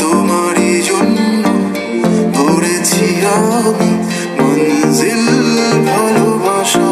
তোমারই জন্য ধরেছি আমি মঞ্জিল ভালোবাসা।